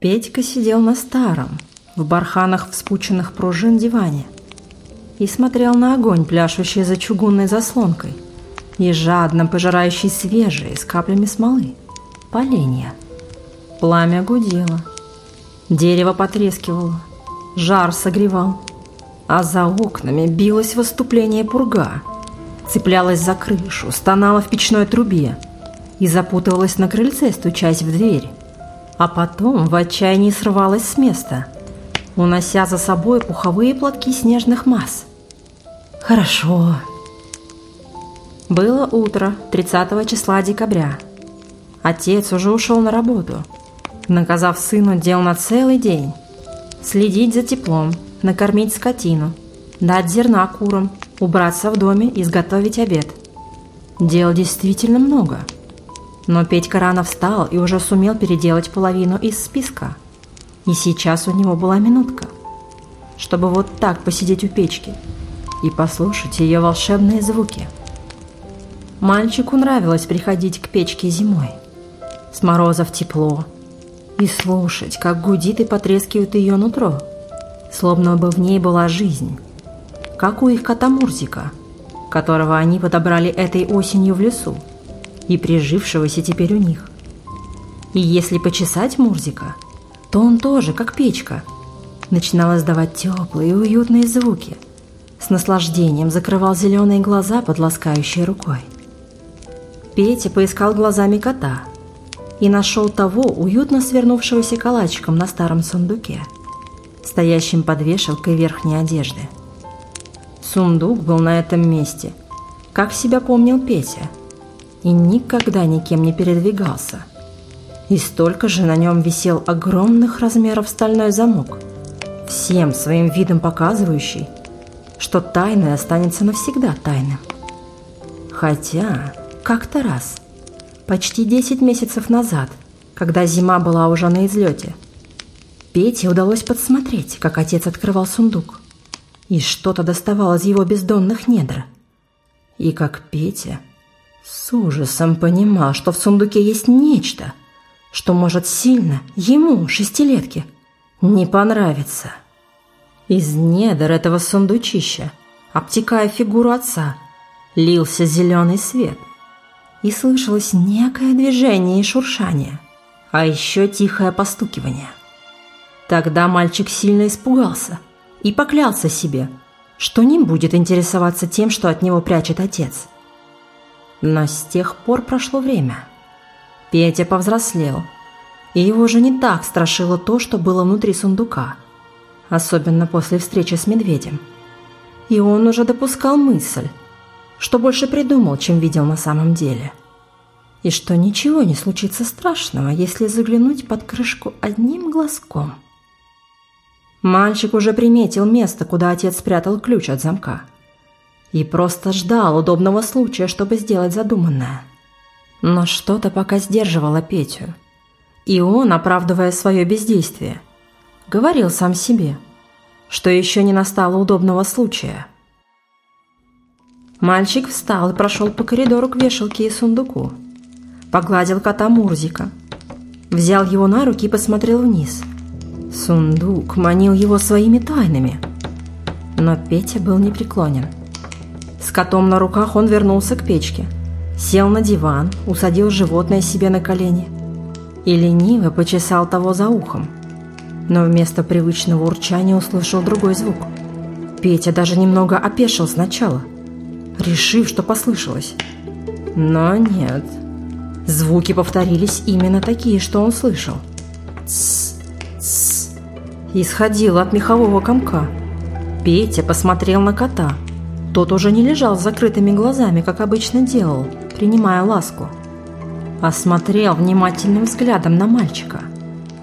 Петька сидел на старом, в барханах вспученных пружин диване и смотрел на огонь, пляшущий за чугунной заслонкой, и жадно пожирающий свежие с каплями смолы, поленья. Пламя гудело, дерево потрескивало, жар согревал, а за окнами билось выступление пурга, цеплялась за крышу, стонала в печной трубе и запутывалась на крыльце, стучась в дверь, а потом в отчаянии срывалась с места, унося за собой пуховые платки снежных масс. Хорошо. Было утро 30 числа декабря. Отец уже ушел на работу, наказав сыну дел на целый день. Следить за теплом, накормить скотину, дать зерна курам, убраться в доме, изготовить обед. Дел действительно много. Но Петька рано встал и уже сумел переделать половину из списка. И сейчас у него была минутка, чтобы вот так посидеть у печки и послушать ее волшебные звуки. Мальчику нравилось приходить к печке зимой. С морозов тепло. И слушать, как гудит и потрескивает ее нутро – словно бы в ней была жизнь, как у их кота Мурзика, которого они подобрали этой осенью в лесу и прижившегося теперь у них. И если почесать Мурзика, то он тоже, как печка, начинал издавать теплые и уютные звуки, с наслаждением закрывал зеленые глаза под ласкающей рукой. Петя поискал глазами кота и нашел того, уютно свернувшегося калачиком на старом сундуке – стоящим под вешалкой верхней одежды. Сундук был на этом месте, как себя помнил Петя, и никогда никем не передвигался. И столько же на нем висел огромных размеров стальной замок, всем своим видом показывающий, что тайное останется навсегда тайным. Хотя, как-то раз, почти 10 месяцев назад, когда зима была уже на излете – Пете удалось подсмотреть, как отец открывал сундук, и что-то доставал из его бездонных недр. И как Петя с ужасом понимал, что в сундуке есть нечто, что может сильно ему, шестилетке, не понравиться. Из недр этого сундучища, обтекая фигуру отца, лился зеленый свет, и слышалось некое движение и шуршание, а еще тихое постукивание – Тогда мальчик сильно испугался и поклялся себе, что не будет интересоваться тем, что от него прячет отец. Но с тех пор прошло время. Петя повзрослел, и его уже не так страшило то, что было внутри сундука, особенно после встречи с медведем. И он уже допускал мысль, что больше придумал, чем видел на самом деле. И что ничего не случится страшного, если заглянуть под крышку одним глазком – Мальчик уже приметил место, куда отец спрятал ключ от замка. И просто ждал удобного случая, чтобы сделать задуманное. Но что-то пока сдерживало Петю. И он, оправдывая свое бездействие, говорил сам себе, что еще не настало удобного случая. Мальчик встал и прошел по коридору к вешалке и сундуку. Погладил кота Мурзика. Взял его на руки и посмотрел вниз – Сундук манил его своими тайнами. Но Петя был непреклонен. С котом на руках он вернулся к печке, сел на диван, усадил животное себе на колени и лениво почесал того за ухом. Но вместо привычного урчания услышал другой звук. Петя даже немного опешил сначала, решив, что послышалось. Но нет. Звуки повторились именно такие, что он слышал. Тссс исходил от мехового комка. Петя посмотрел на кота. Тот уже не лежал с закрытыми глазами, как обычно делал, принимая ласку. Осмотрел внимательным взглядом на мальчика.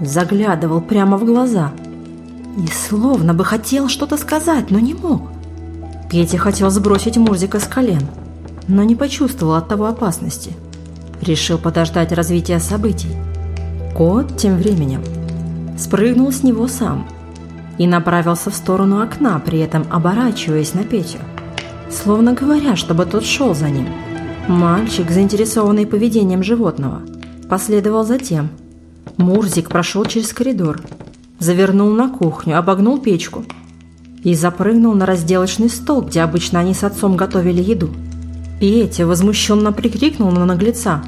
Заглядывал прямо в глаза. И словно бы хотел что-то сказать, но не мог. Петя хотел сбросить Мурзика с колен, но не почувствовал от того опасности. Решил подождать развития событий. Кот тем временем спрыгнул с него сам и направился в сторону окна, при этом оборачиваясь на Петю, словно говоря, чтобы тот шел за ним. Мальчик, заинтересованный поведением животного, последовал за тем, Мурзик прошел через коридор, завернул на кухню, обогнул печку и запрыгнул на разделочный стол, где обычно они с отцом готовили еду. Петя возмущенно прикрикнул на наглеца,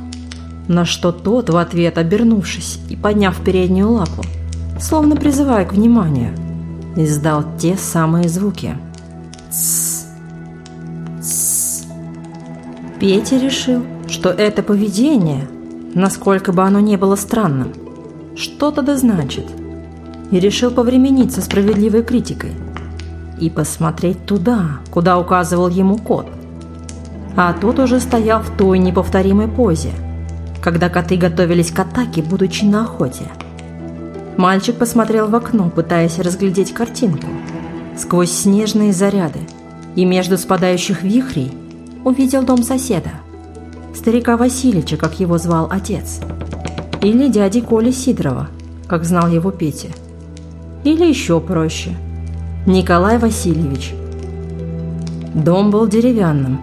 на что тот в ответ, обернувшись и подняв переднюю лапу, словно призывая к вниманию, издал те самые звуки. «Тссс! Тссс!» Петя решил, что это поведение, насколько бы оно ни было странным, что-то да значит, и решил повременить со справедливой критикой и посмотреть туда, куда указывал ему кот. А тот уже стоял в той неповторимой позе, когда коты готовились к атаке, будучи на охоте. Мальчик посмотрел в окно, пытаясь разглядеть картинку. Сквозь снежные заряды и между спадающих вихрей увидел дом соседа. Старика Васильича, как его звал отец. Или дяди Коли Сидорова, как знал его Петя. Или еще проще. Николай Васильевич. Дом был деревянным,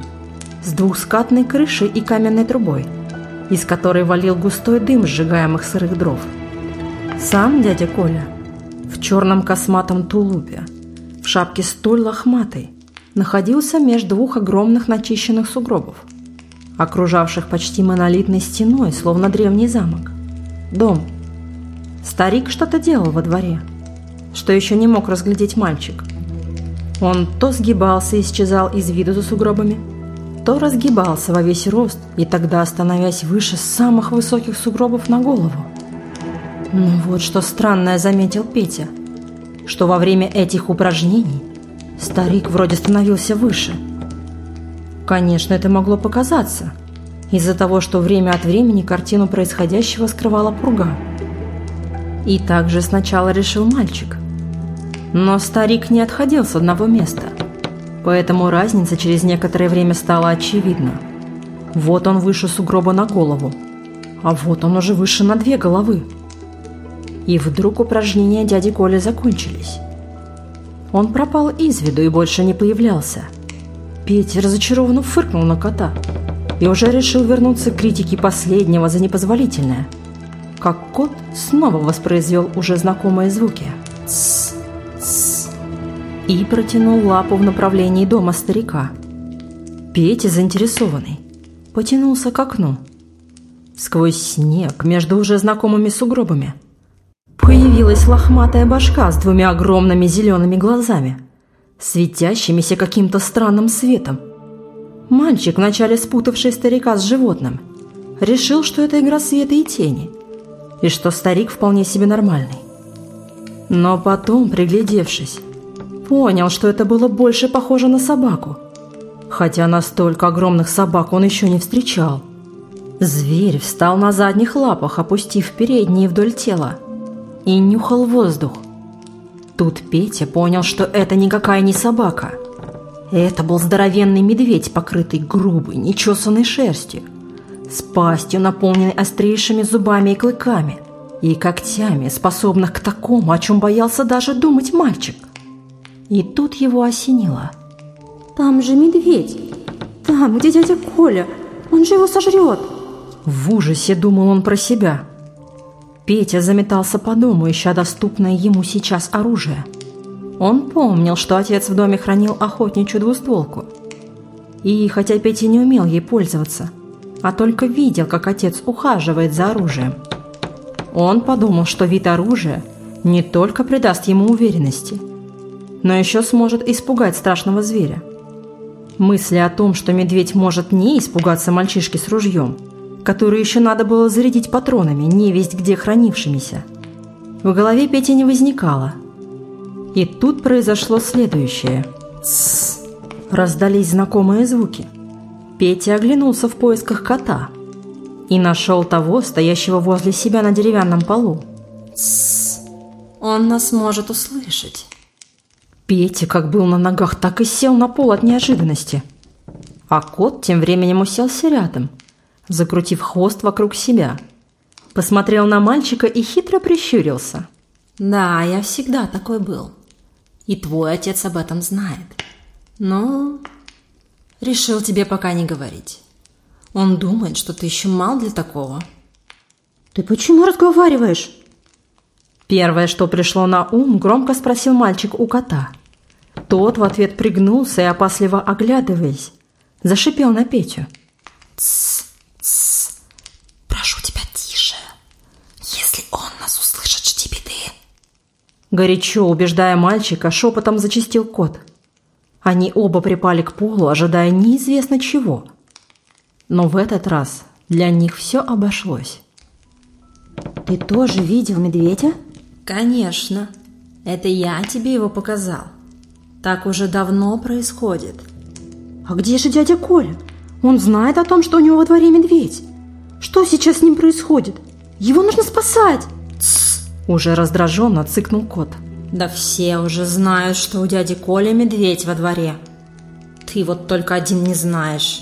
с двухскатной крышей и каменной трубой, из которой валил густой дым сжигаемых сырых дров. Сам дядя Коля в черном косматом тулупе, в шапке столь лохматой, находился между двух огромных начищенных сугробов, окружавших почти монолитной стеной, словно древний замок. Дом. Старик что-то делал во дворе, что еще не мог разглядеть мальчик. Он то сгибался и исчезал из виду за сугробами, то разгибался во весь рост и тогда, становясь выше самых высоких сугробов на голову. Ну вот что странное заметил Петя, что во время этих упражнений старик вроде становился выше. Конечно, это могло показаться, из-за того, что время от времени картину происходящего скрывала пурга. И также сначала решил мальчик. Но старик не отходил с одного места, поэтому разница через некоторое время стала очевидна. Вот он выше сугроба на голову, а вот он уже выше на две головы. И вдруг упражнения дяди Коли закончились. Он пропал из виду и больше не появлялся. Петя разочарованно фыркнул на кота и уже решил вернуться к критике последнего за непозволительное. Как кот снова воспроизвел уже знакомые звуки. И протянул лапу в направлении дома старика. Петя, заинтересованный, потянулся к окну. Сквозь снег между уже знакомыми сугробами – Появилась лохматая башка с двумя огромными зелеными глазами, светящимися каким-то странным светом. Мальчик, вначале спутавший старика с животным, решил, что это игра света и тени, и что старик вполне себе нормальный. Но потом, приглядевшись, понял, что это было больше похоже на собаку, хотя настолько огромных собак он еще не встречал. Зверь встал на задних лапах, опустив передние вдоль тела – и нюхал воздух. Тут Петя понял, что это никакая не собака. Это был здоровенный медведь, покрытый грубой, нечесанной шерстью, с пастью, наполненной острейшими зубами и клыками, и когтями, способных к такому, о чем боялся даже думать мальчик. И тут его осенило. «Там же медведь! Там, где дядя Коля! Он же его сожрет!» В ужасе думал он про себя – Петя заметался по дому, ища доступное ему сейчас оружие. Он помнил, что отец в доме хранил охотничью двустволку. И хотя Петя не умел ей пользоваться, а только видел, как отец ухаживает за оружием, он подумал, что вид оружия не только придаст ему уверенности, но еще сможет испугать страшного зверя. Мысли о том, что медведь может не испугаться мальчишки с ружьем – которую еще надо было зарядить патронами, не весть где хранившимися. В голове Пети не возникало. И тут произошло следующее. «Тссс!» Раздались знакомые звуки. Петя оглянулся в поисках кота и нашел того, стоящего возле себя на деревянном полу. «Тссс! Он нас может услышать!» Петя как был на ногах, так и сел на пол от неожиданности. А кот тем временем уселся рядом – закрутив хвост вокруг себя. Посмотрел на мальчика и хитро прищурился. «Да, я всегда такой был. И твой отец об этом знает. Но решил тебе пока не говорить. Он думает, что ты еще мал для такого». Ты почему разговариваешь? Первое, что пришло на ум, громко спросил мальчик у кота. Тот в ответ пригнулся и, опасливо оглядываясь, зашипел на Петю. Тссс, Горячо убеждая мальчика, шепотом зачистил кот. Они оба припали к полу, ожидая неизвестно чего. Но в этот раз для них все обошлось. Ты тоже видел медведя? Конечно. Это я тебе его показал. Так уже давно происходит. А где же дядя Коля? Он знает о том, что у него во дворе медведь. Что сейчас с ним происходит? Его нужно спасать. Уже раздраженно цыкнул кот. Да все уже знают, что у дяди Коля медведь во дворе. Ты вот только один не знаешь.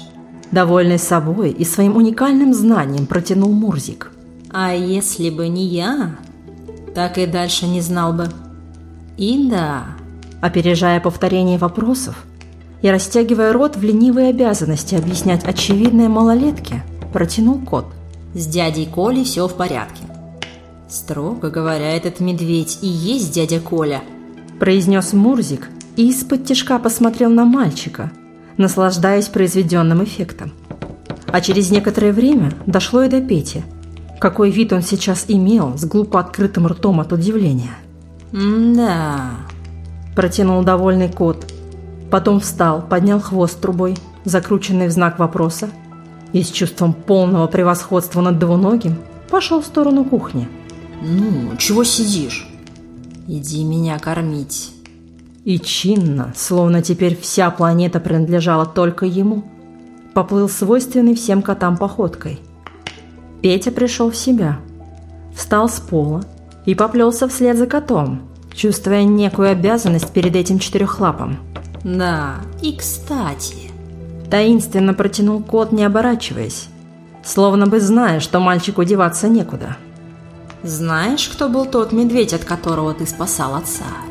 Довольный собой и своим уникальным знанием протянул Мурзик. А если бы не я, так и дальше не знал бы. И да, опережая повторение вопросов и растягивая рот в ленивые обязанности объяснять очевидное малолетке, протянул кот. С дядей Колей все в порядке. Строго говоря, этот медведь и есть дядя Коля, произнес Мурзик и из-под тяжка посмотрел на мальчика, наслаждаясь произведенным эффектом. А через некоторое время дошло и до Пети – какой вид он сейчас имел, с глупо открытым ртом от удивления. «Да», – протянул довольный кот. Потом встал, поднял хвост трубой, закрученный в знак вопроса, и с чувством полного превосходства над двуногим пошел в сторону кухни. «Ну, чего сидишь? Иди меня кормить». И чинно, словно теперь вся планета принадлежала только ему, поплыл свойственный всем котам походкой – Петя пришел в себя, встал с пола и поплелся вслед за котом, чувствуя некую обязанность перед этим четырехлапом. «Да, и кстати...» Таинственно протянул кот, не оборачиваясь, словно бы зная, что мальчику деваться некуда. «Знаешь, кто был тот медведь, от которого ты спасал отца?»